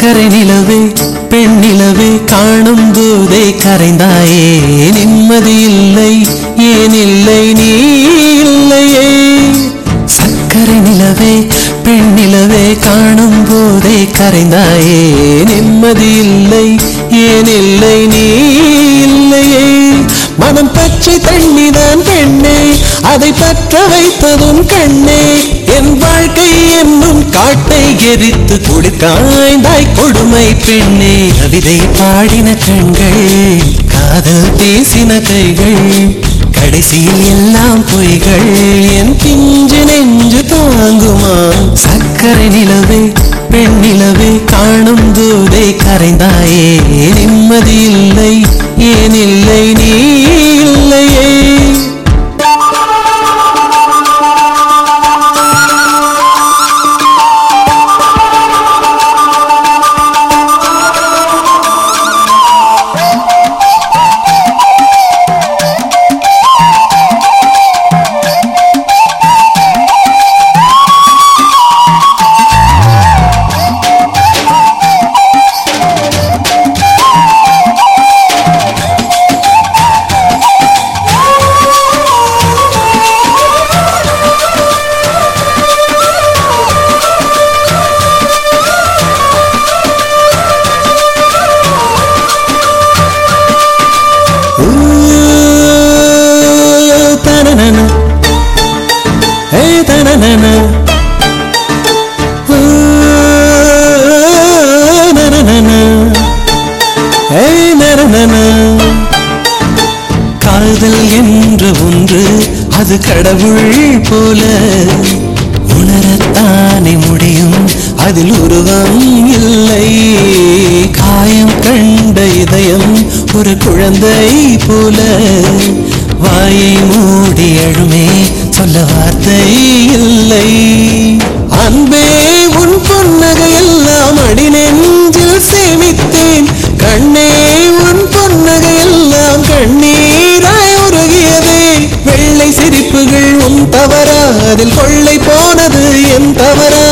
கரை நிலவே பெண் நிலவே காணும் போதே கரைந்தாயே. நிம்மதி இல்லை ஏன் இல்லை நீ இல்லையே. சக்கரை நிலவே பெண் நிலவே காணும் போதே கரைந்தாயே. நிம்மதி இல்லை ஏன் இல்லை? நீ இல்லையே. மனம் பச்சை தண்ணிதான் பெண்ணே. அதை பற்ற வைத்ததும் கண்ணே. என் வாழ்க்கை என்னும் காட்டை எரித்து குளிர்காய்ந்தாய் கொடுமை பெண்ணே. கவிதை பாடின கண்கள் காதல் பேசின கைகள் கடைசியில் எல்லாம் பொய்கள். என் பிஞ்சு நெஞ்சு தாங்குமா? சக்கரை நிலவே பெண்ணிலவே காணும் போதே கரைந்தாயே. நிம்மதி இல்லை ஏனில்லை நீ? என்ற ஒன்று அது கடவுள் போல உணரத்தானே முடியும். அதில் உருவம் இல்லை. காயம் கண்ட இதயம் ஒரு குழந்தை போல. வாயை மூடி அழுமே சொல்ல வார்த்தை இல்லை. அன்பே உன் தவறா அதில் கொள்ளை போனது என் தவறா?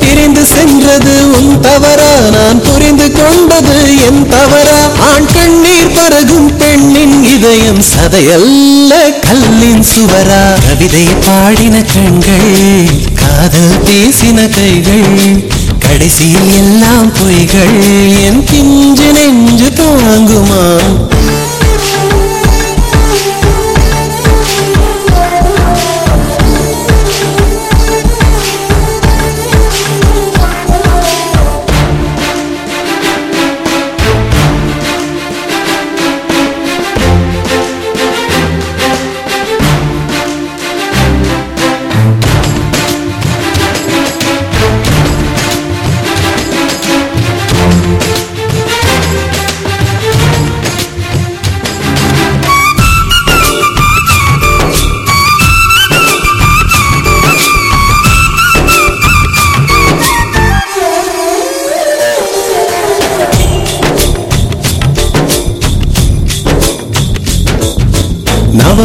பிரிந்து சென்றது உன் தவறா? நான் புரிந்து கொண்டது என் தவறா? ஆண் கண்ணீர் பருகும் பெண்ணின் இதயம் சதையல்ல கல்லின் சுவரா? கவிதை பாடின கண்கள் காதல் பேசின கைகள் கடைசியில் எல்லாம் பொய்கள். என் பிஞ்சு நெஞ்சு தாங்குமா?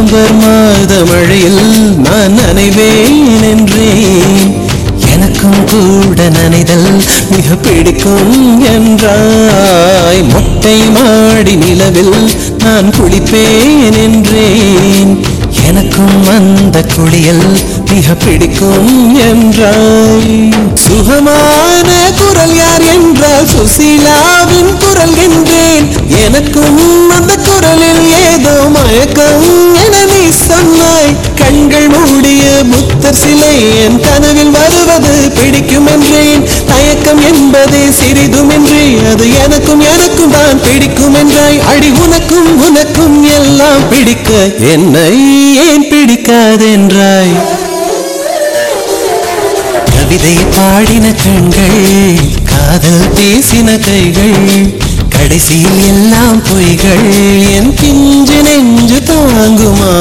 நவம்பர் மாத மழையில் நான் நனைவேன் என்றேன் எனக்கும் கூட நனைதல் மிக பிடிக்கும் என்றாய். மொட்டை மாடி நிலவில் நான் குளிப்பேன் என்றேன் எனக்கும் அந்த குளியல் மிக பிடிக்கும் என்றாய். சுகமான குரல் யார் என்றால் சுசீலாவின் குரல் என்றேன் எனக்கும் அந்த குரலில் ஏதோ மயக்கம் சொன்னாய் கண்கள் மூடிய புத்தர் சிலை என் கனவில் வருவது பிடிக்கும் என்றேன் தயக்கம் என்பதே என்றே அது எனக்கும் எனக்கும் தான் பிடிக்கும் என்றாய் அடி உனக்கும் உனக்கும் எல்லாம் பிடிக்க என்னை ஏன் பிடிக்காதென்றாய்? கவிதை பாடின கண்கள் காதல் பேசின கைகள் கடைசியில் எல்லாம் பொய்கள் என் பிஞ்சு நெஞ்சு தாங்குமா